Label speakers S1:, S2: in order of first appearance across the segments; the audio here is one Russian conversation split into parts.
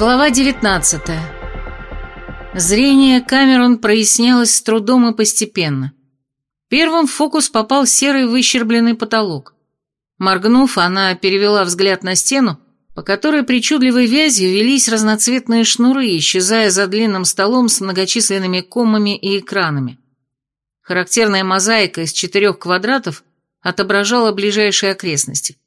S1: Глава 19 Зрение Камерон прояснялось с трудом и постепенно. Первым в фокус попал серый выщербленный потолок. Моргнув, она перевела взгляд на стену, по которой причудливой вязью велись разноцветные шнуры, исчезая за длинным столом с многочисленными коммами и экранами. Характерная мозаика из четырех квадратов отображала ближайшие окрестности.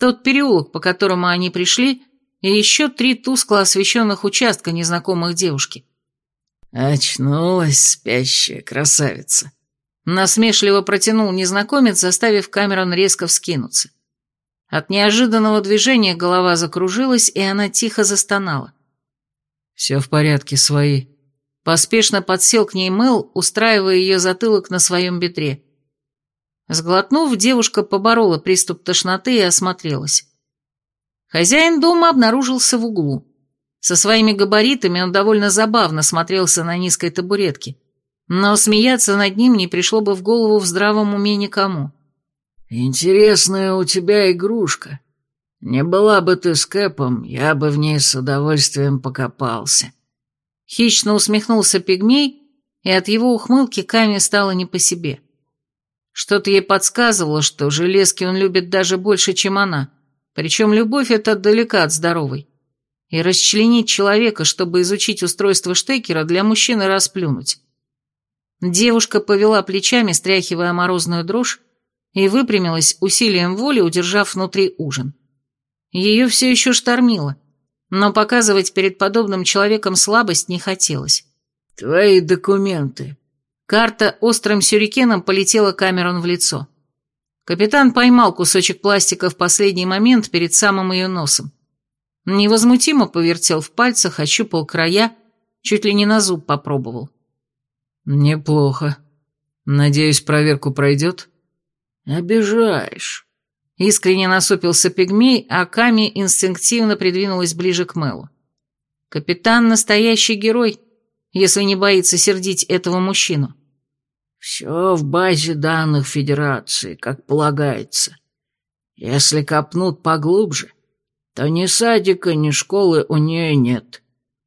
S1: Тот переулок, по которому они пришли, и еще три тускло освещенных участка незнакомых девушки.
S2: «Очнулась спящая красавица», —
S1: насмешливо протянул незнакомец, заставив Камерон резко вскинуться. От неожиданного движения голова закружилась, и она тихо застонала.
S2: «Все в порядке, свои».
S1: Поспешно подсел к ней Мэл, устраивая ее затылок на своем бедре. Сглотнув, девушка поборола приступ тошноты и осмотрелась. Хозяин дома обнаружился в углу. Со своими габаритами он довольно забавно смотрелся на низкой табуретке, но смеяться над ним не пришло бы в голову в здравом уме никому.
S2: «Интересная у тебя игрушка. Не была бы ты с Кэпом, я бы в ней с удовольствием покопался».
S1: Хищно усмехнулся пигмей, и от его ухмылки Каме стало не по себе. Что-то ей подсказывало, что железки он любит даже больше, чем она, причем любовь эта далека от здоровой. И расчленить человека, чтобы изучить устройство штекера, для мужчины расплюнуть. Девушка повела плечами, стряхивая морозную дрожь, и выпрямилась усилием воли, удержав внутри ужин. Ее все еще штормило, но показывать перед подобным человеком слабость не хотелось.
S2: «Твои документы».
S1: Карта острым сюрикеном полетела Камерон в лицо. Капитан поймал кусочек пластика в последний момент перед самым ее носом. Невозмутимо повертел в пальцах, ощупал края, чуть ли не на зуб попробовал.
S2: «Неплохо. Надеюсь, проверку пройдет?»
S1: «Обижаешь». Искренне насупился пигмей, а Ками инстинктивно придвинулась ближе к Мэлу. «Капитан — настоящий герой, если не боится сердить этого мужчину».
S2: «Все в базе данных Федерации, как полагается. Если копнут поглубже, то ни садика, ни школы у нее нет.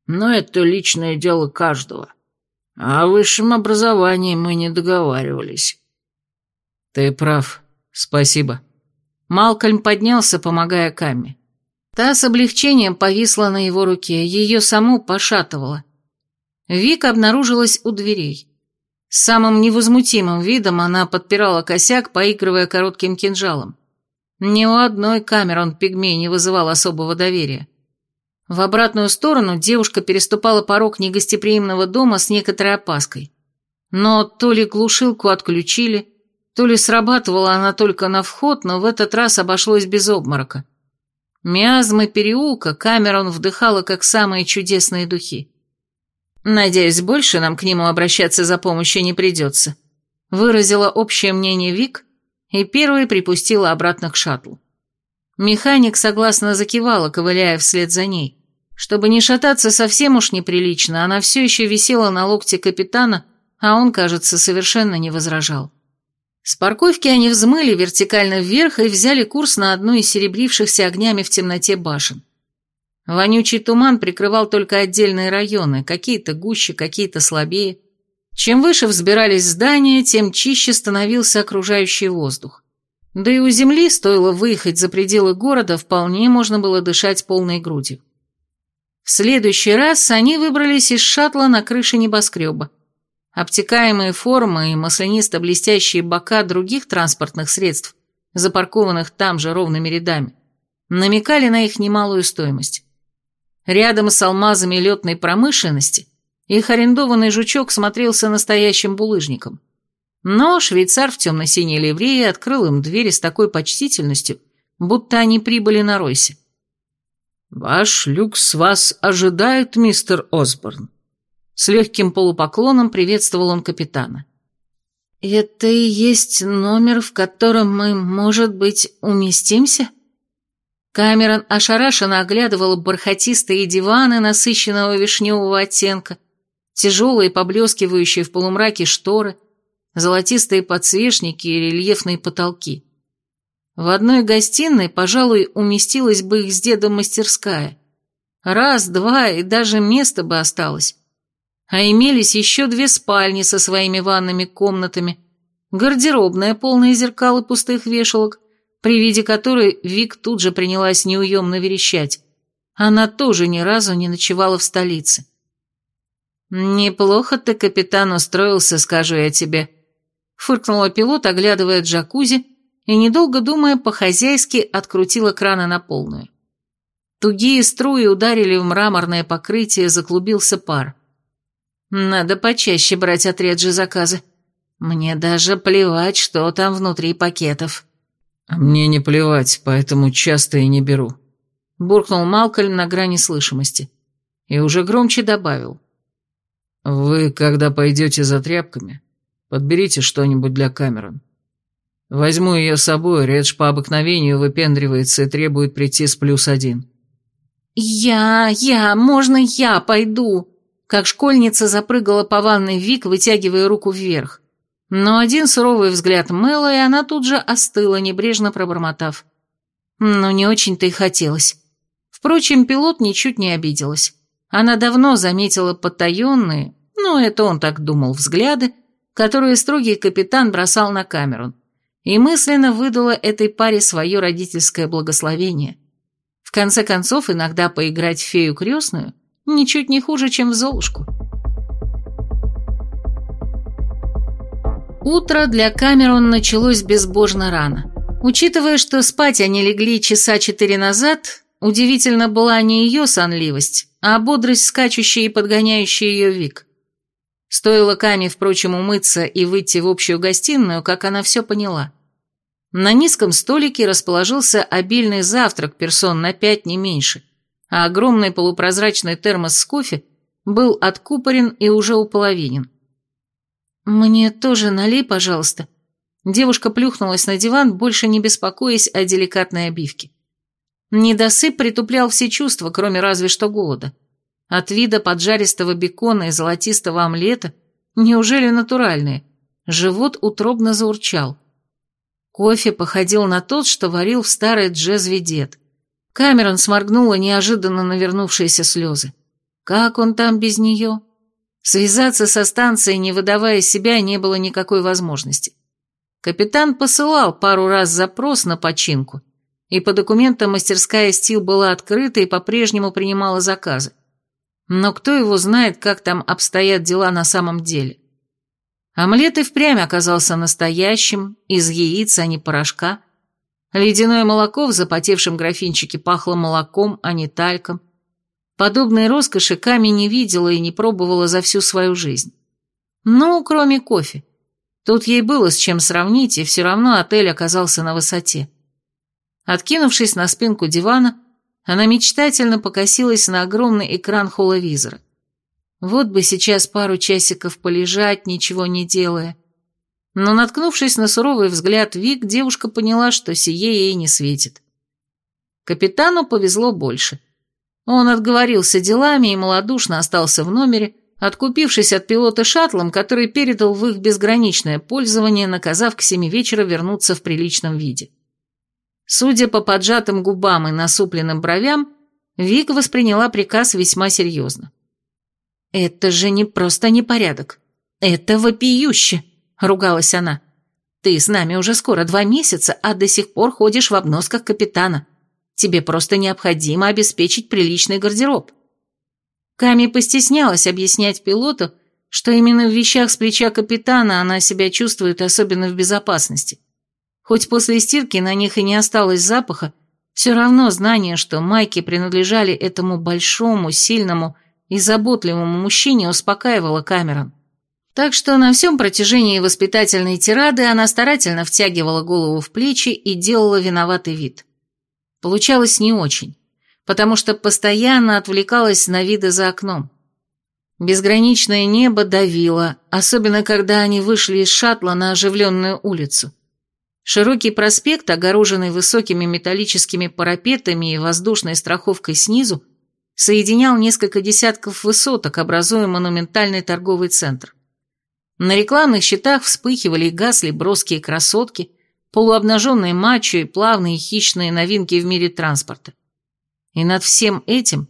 S2: Но это личное дело каждого. А о высшем образовании мы не договаривались».
S1: «Ты прав. Спасибо». Малкольм поднялся, помогая Камме. Та с облегчением повисла на его руке, ее саму пошатывала. Вика обнаружилась у дверей. С самым невозмутимым видом она подпирала косяк, поигрывая коротким кинжалом. Ни у одной Камерон пигмей не вызывал особого доверия. В обратную сторону девушка переступала порог негостеприимного дома с некоторой опаской. Но то ли глушилку отключили, то ли срабатывала она только на вход, но в этот раз обошлось без обморока. Миазмы переулка Камерон вдыхала как самые чудесные духи. «Надеюсь, больше нам к нему обращаться за помощью не придется», выразила общее мнение Вик и первой припустила обратно к шаттлу. Механик согласно закивала, ковыляя вслед за ней. Чтобы не шататься совсем уж неприлично, она все еще висела на локте капитана, а он, кажется, совершенно не возражал. С парковки они взмыли вертикально вверх и взяли курс на одну из серебрившихся огнями в темноте башен. Вонючий туман прикрывал только отдельные районы, какие-то гуще, какие-то слабее. Чем выше взбирались здания, тем чище становился окружающий воздух. Да и у земли, стоило выехать за пределы города, вполне можно было дышать полной грудью. В следующий раз они выбрались из шаттла на крыше небоскреба. Обтекаемые формы и маслянисто-блестящие бока других транспортных средств, запаркованных там же ровными рядами, намекали на их немалую стоимость. Рядом с алмазами летной промышленности их арендованный жучок смотрелся настоящим булыжником. Но швейцар в темно-синей ливрее открыл им двери с такой почтительностью, будто они прибыли на Ройсе.
S2: «Ваш люкс вас ожидает, мистер Осборн»,
S1: с легким полупоклоном приветствовал он капитана. «Это и есть номер, в котором мы, может быть, уместимся?» Камерон ошарашенно оглядывал бархатистые диваны насыщенного вишневого оттенка, тяжелые поблескивающие в полумраке шторы, золотистые подсвечники и рельефные потолки. В одной гостиной, пожалуй, уместилась бы их с дедом мастерская. Раз, два и даже место бы осталось. А имелись еще две спальни со своими ванными комнатами, гардеробная, полная зеркал и пустых вешалок, при виде которой Вик тут же принялась неуемно верещать. Она тоже ни разу не ночевала в столице. «Неплохо ты, капитан, устроился, скажу я тебе», — фыркнула пилот, оглядывая джакузи, и, недолго думая, по-хозяйски открутила краны на полную. Тугие струи ударили в мраморное покрытие, заклубился пар. «Надо почаще брать от Реджи заказы. Мне даже плевать, что там внутри пакетов».
S2: «А мне не плевать, поэтому часто и не беру», — буркнул Малкольм на грани слышимости. И уже громче добавил. «Вы, когда пойдете за тряпками, подберите что-нибудь для Камерон. Возьму ее с собой, Редж по обыкновению выпендривается и требует прийти с плюс один».
S1: «Я, я, можно я пойду?» Как школьница запрыгала по ванной Вик, вытягивая руку вверх. Но один суровый взгляд Мэла, и она тут же остыла, небрежно пробормотав. Но не очень-то и хотелось. Впрочем, пилот ничуть не обиделась. Она давно заметила потаенные, ну, это он так думал, взгляды, которые строгий капитан бросал на камеру, и мысленно выдала этой паре свое родительское благословение. В конце концов, иногда поиграть в фею крестную ничуть не хуже, чем в Золушку. Утро для Камерон началось безбожно рано. Учитывая, что спать они легли часа четыре назад, удивительно была не ее сонливость, а бодрость, скачущая и подгоняющая ее Вик. Стоило Каме, впрочем, умыться и выйти в общую гостиную, как она все поняла. На низком столике расположился обильный завтрак персон на пять, не меньше, а огромный полупрозрачный термос с кофе был откупорен и уже уполовинен. «Мне тоже налей, пожалуйста». Девушка плюхнулась на диван, больше не беспокоясь о деликатной обивке. Недосып притуплял все чувства, кроме разве что голода. От вида поджаристого бекона и золотистого омлета, неужели натуральные, живот утробно заурчал. Кофе походил на тот, что варил в старой джезве дед. Камерон сморгнула неожиданно навернувшиеся слезы. Как он там без нее? Связаться со станцией, не выдавая себя, не было никакой возможности. Капитан посылал пару раз запрос на починку, и по документам мастерская «Стил» была открыта и по-прежнему принимала заказы. Но кто его знает, как там обстоят дела на самом деле? Омлет и впрямь оказался настоящим, из яиц, а не порошка. Ледяное молоко в запотевшем графинчике пахло молоком, а не тальком. Подобной роскоши Ками не видела и не пробовала за всю свою жизнь. Ну, кроме кофе. Тут ей было с чем сравнить, и все равно отель оказался на высоте. Откинувшись на спинку дивана, она мечтательно покосилась на огромный экран холовизора. Вот бы сейчас пару часиков полежать, ничего не делая. Но, наткнувшись на суровый взгляд Вик, девушка поняла, что сие ей не светит. Капитану повезло больше. Он отговорился делами и малодушно остался в номере, откупившись от пилота шаттлом, который передал в их безграничное пользование, наказав к семи вечера вернуться в приличном виде. Судя по поджатым губам и насупленным бровям, Вик восприняла приказ весьма серьезно. «Это же не просто непорядок. Это вопиюще!» — ругалась она. «Ты с нами уже скоро два месяца, а до сих пор ходишь в обносках капитана. Тебе просто необходимо обеспечить приличный гардероб». Ками постеснялась объяснять пилоту, что именно в вещах с плеча капитана она себя чувствует особенно в безопасности. Хоть после стирки на них и не осталось запаха, все равно знание, что майки принадлежали этому большому, сильному и заботливому мужчине, успокаивало Камерон. Так что на всем протяжении воспитательной тирады она старательно втягивала голову в плечи и делала виноватый вид. Получалось не очень, потому что постоянно отвлекалась на виды за окном. Безграничное небо давило, особенно когда они вышли из шаттла на оживленную улицу. Широкий проспект, огороженный высокими металлическими парапетами и воздушной страховкой снизу, соединял несколько десятков высоток, образуя монументальный торговый центр. На рекламных щитах вспыхивали и гасли броские красотки, полуобнаженные мачо и плавные хищные новинки в мире транспорта. И над всем этим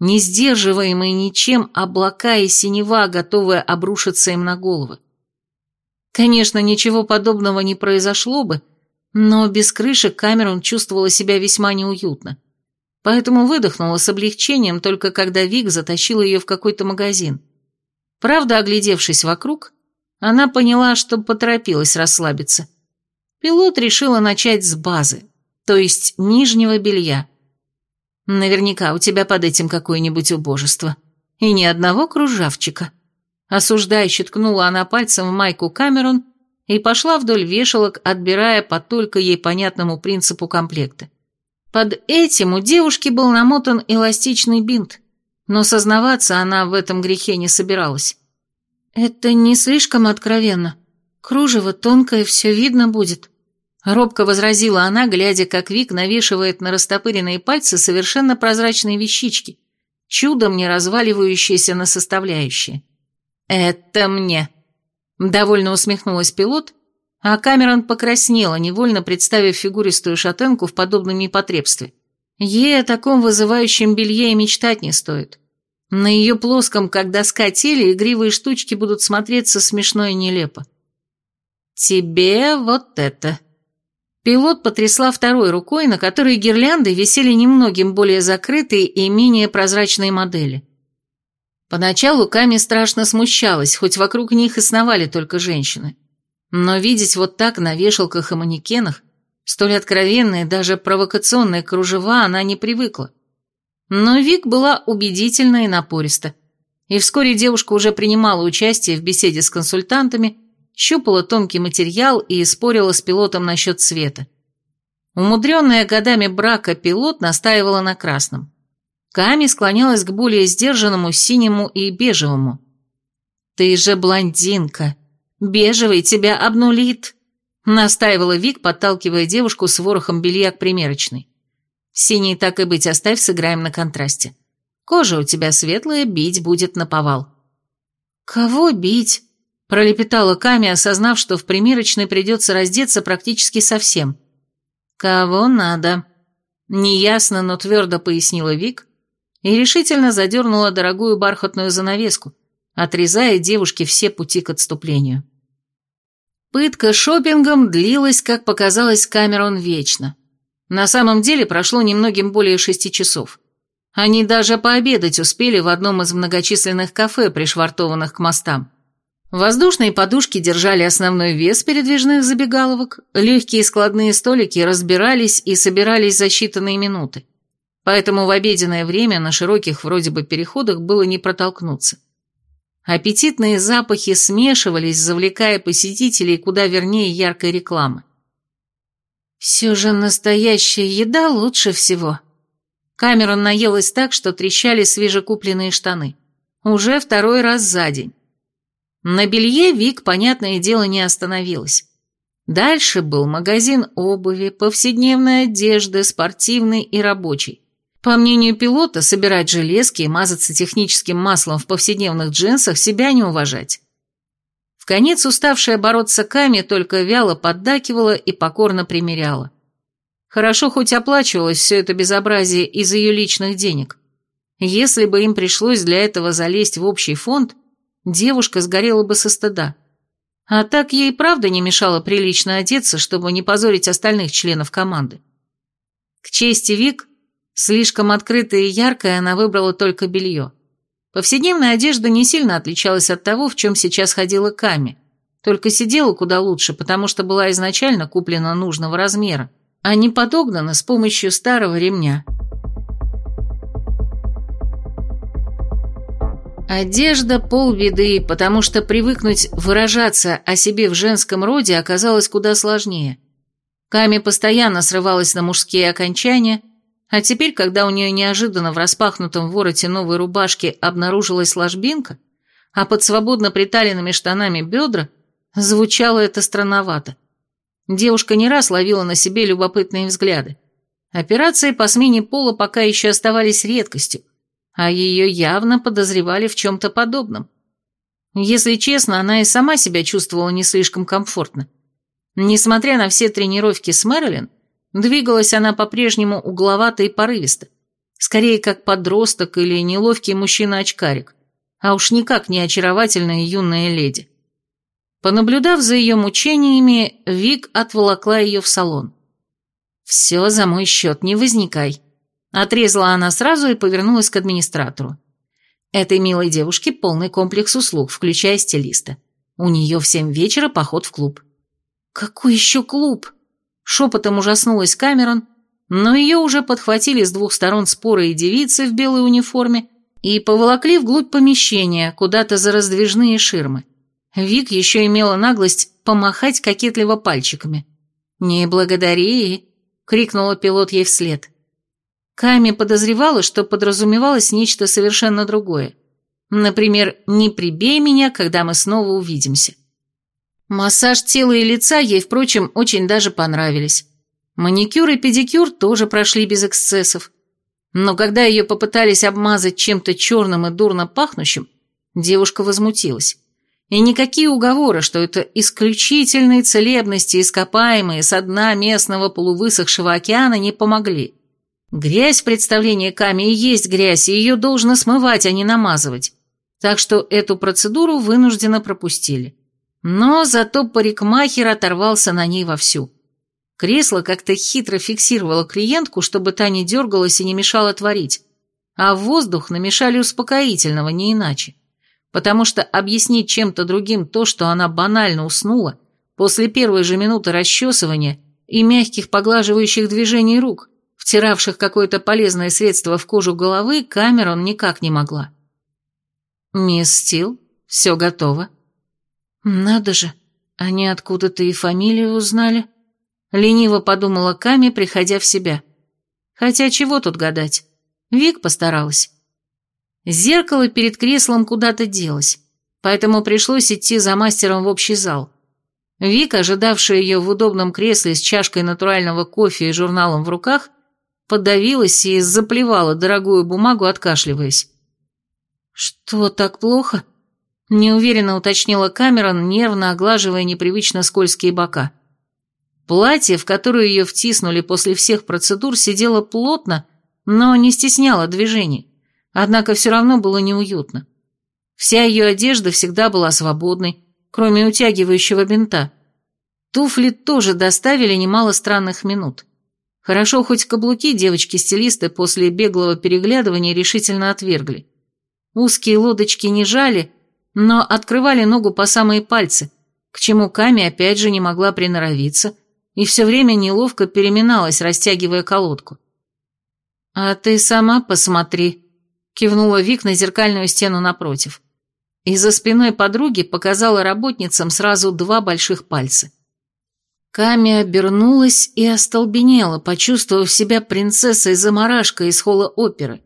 S1: не сдерживаемые ничем облака и синева, готовые обрушиться им на головы. Конечно, ничего подобного не произошло бы, но без крыши Камерон чувствовала себя весьма неуютно. Поэтому выдохнула с облегчением, только когда Вик затащил ее в какой-то магазин. Правда, оглядевшись вокруг, она поняла, что поторопилась расслабиться. Пилот решила начать с базы, то есть нижнего белья. Наверняка у тебя под этим какое-нибудь убожество. И ни одного кружавчика. Осуждающе ткнула она пальцем в майку Камерон и пошла вдоль вешалок, отбирая по только ей понятному принципу комплекта. Под этим у девушки был намотан эластичный бинт, но сознаваться она в этом грехе не собиралась. «Это не слишком откровенно. Кружево тонкое, все видно будет», — робко возразила она, глядя, как Вик навешивает на растопыренные пальцы совершенно прозрачные вещички, чудом не разваливающиеся на составляющие. «Это мне», — довольно усмехнулась пилот, а Камерон покраснела, невольно представив фигуристую шатенку в подобном непотребстве. Ей о таком вызывающем белье и мечтать не стоит. На ее плоском, как доска теле, игривые штучки будут смотреться смешно и нелепо. «Тебе вот это». Пилот потрясла второй рукой, на которой гирлянды висели немногим более закрытые и менее прозрачные модели. Поначалу Ками страшно смущалась, хоть вокруг них и сновали только женщины. Но видеть вот так на вешалках и манекенах столь откровенные, даже провокационные кружева она не привыкла. Но Вик была убедительна и напориста. И вскоре девушка уже принимала участие в беседе с консультантами, щупала тонкий материал и спорила с пилотом насчет цвета. Умудренная годами брака пилот настаивала на красном. Ками склонялась к более сдержанному синему и бежевому. «Ты же блондинка!» «Бежевый тебя обнулит», — настаивала Вик, подталкивая девушку с ворохом белья к примерочной. «Синий так и быть оставь, сыграем на контрасте. Кожа у тебя светлая, бить будет наповал». «Кого бить?» — пролепетала Ками, осознав, что в примерочной придется раздеться практически совсем. «Кого надо?» — неясно, но твердо пояснила Вик и решительно задернула дорогую бархатную занавеску, отрезая девушке все пути к отступлению. Пытка шопингом длилась, как показалось Камерон, вечно. На самом деле прошло немногим более шести часов. Они даже пообедать успели в одном из многочисленных кафе, пришвартованных к мостам. Воздушные подушки держали основной вес передвижных забегаловок, легкие складные столики разбирались и собирались за считанные минуты. Поэтому в обеденное время на широких вроде бы переходах было не протолкнуться. Аппетитные запахи смешивались, завлекая посетителей куда вернее яркой рекламы. Все же настоящая еда лучше всего. Камерон наелась так, что трещали свежекупленные штаны. Уже второй раз за день. На белье Вик, понятное дело, не остановилась. Дальше был магазин обуви, повседневной одежды, спортивный и рабочий. По мнению пилота, собирать железки и мазаться техническим маслом в повседневных джинсах себя не уважать. В конец уставшая бороться Ками только вяло поддакивала и покорно примеряла. Хорошо хоть оплачивалось все это безобразие из ее личных денег. Если бы им пришлось для этого залезть в общий фонд, девушка сгорела бы со стыда. А так ей правда не мешало прилично одеться, чтобы не позорить остальных членов команды. К чести Вик, Слишком открытое и яркое она выбрала только белье. Повседневная одежда не сильно отличалась от того, в чем сейчас ходила Ками, только сидела куда лучше, потому что была изначально куплена нужного размера, а не подогнана с помощью старого ремня. Одежда полбеды, потому что привыкнуть выражаться о себе в женском роде оказалось куда сложнее. Ками постоянно срывалась на мужские окончания, а теперь, когда у нее неожиданно в распахнутом вороте новой рубашки обнаружилась ложбинка, а под свободно приталенными штанами бедра, звучало это странновато. Девушка не раз ловила на себе любопытные взгляды. Операции по смене пола пока еще оставались редкостью, а ее явно подозревали в чем-то подобном. Если честно, она и сама себя чувствовала не слишком комфортно. Несмотря на все тренировки с Мэрилин, Двигалась она по-прежнему угловато и порывисто. скорее как подросток или неловкий мужчина-очкарик, а уж никак не очаровательная юная леди. Понаблюдав за ее мучениями, Вик отволокла ее в салон. «Все за мой счет, не возникай», — отрезала она сразу и повернулась к администратору. Этой милой девушке полный комплекс услуг, включая стилиста. У нее в семь вечера поход в клуб. «Какой еще клуб?» Шепотом ужаснулась Камерон, но ее уже подхватили с двух сторон споры и девицы в белой униформе и поволокли вглубь помещения, куда-то за раздвижные ширмы. Вик еще имела наглость помахать кокетливо пальчиками. «Не благодари!» — крикнула пилот ей вслед. Ками подозревала, что подразумевалось нечто совершенно другое. Например, «не прибей меня, когда мы снова увидимся». Массаж тела и лица ей, впрочем, очень даже понравились. Маникюр и педикюр тоже прошли без эксцессов. Но когда ее попытались обмазать чем-то черным и дурно пахнущим, девушка возмутилась. И никакие уговоры, что это исключительные целебности, ископаемые со дна местного полувысохшего океана, не помогли. Грязь в представлении Ками и есть грязь, и ее должно смывать, а не намазывать. Так что эту процедуру вынужденно пропустили. Но зато парикмахер оторвался на ней вовсю. Кресло как-то хитро фиксировало клиентку, чтобы та не дергалась и не мешала творить. А воздух намешали успокоительного, не иначе. Потому что объяснить чем-то другим то, что она банально уснула, после первой же минуты расчесывания и мягких поглаживающих движений рук, втиравших какое-то полезное средство в кожу головы, Камерон никак не могла. «Мисс Стил, все готово», «Надо же, они откуда-то и фамилию узнали», — лениво подумала Ками, приходя в себя. «Хотя чего тут гадать? Вик постаралась». Зеркало перед креслом куда-то делось, поэтому пришлось идти за мастером в общий зал. Вик, ожидавшая ее в удобном кресле с чашкой натурального кофе и журналом в руках, подавилась и заплевала дорогую бумагу, откашливаясь. «Что, так плохо?» Неуверенно уточнила Камерон, нервно оглаживая непривычно скользкие бока. Платье, в которое ее втиснули после всех процедур, сидело плотно, но не стесняло движений, однако все равно было неуютно. Вся ее одежда всегда была свободной, кроме утягивающего бинта. Туфли тоже доставили немало странных минут. Хорошо, хоть каблуки девочки-стилисты после беглого переглядывания решительно отвергли. Узкие лодочки не жали, но открывали ногу по самые пальцы, к чему Ками опять же не могла приноровиться и все время неловко переминалась, растягивая колодку. «А ты сама посмотри», — кивнула Вик на зеркальную стену напротив. И за спиной подруги показала работницам сразу два больших пальца. Ками обернулась и остолбенела, почувствовав себя принцессой-замарашкой из холла оперы.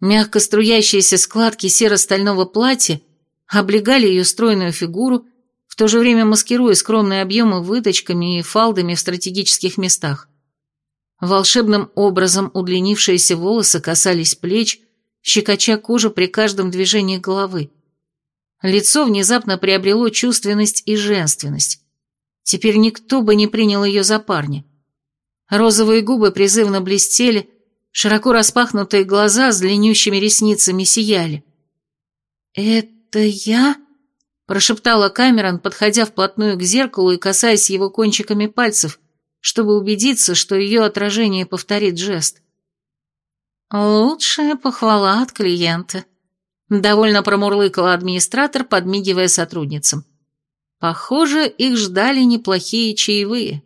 S1: Мягко струящиеся складки серо-стального платья облегали ее стройную фигуру, в то же время маскируя скромные объемы выточками и фалдами в стратегических местах. Волшебным образом удлинившиеся волосы касались плеч, щекоча кожу при каждом движении головы. Лицо внезапно приобрело чувственность и женственность. Теперь никто бы не принял ее за парня. Розовые губы призывно блестели, широко распахнутые глаза с длиннющими ресницами сияли. «Это «Это я?» – прошептала Камерон, подходя вплотную к зеркалу и касаясь его кончиками пальцев, чтобы убедиться, что ее отражение повторит жест. «Лучшая похвала от клиента», – довольно промурлыкала администратор, подмигивая сотрудницам. «Похоже, их ждали неплохие чаевые».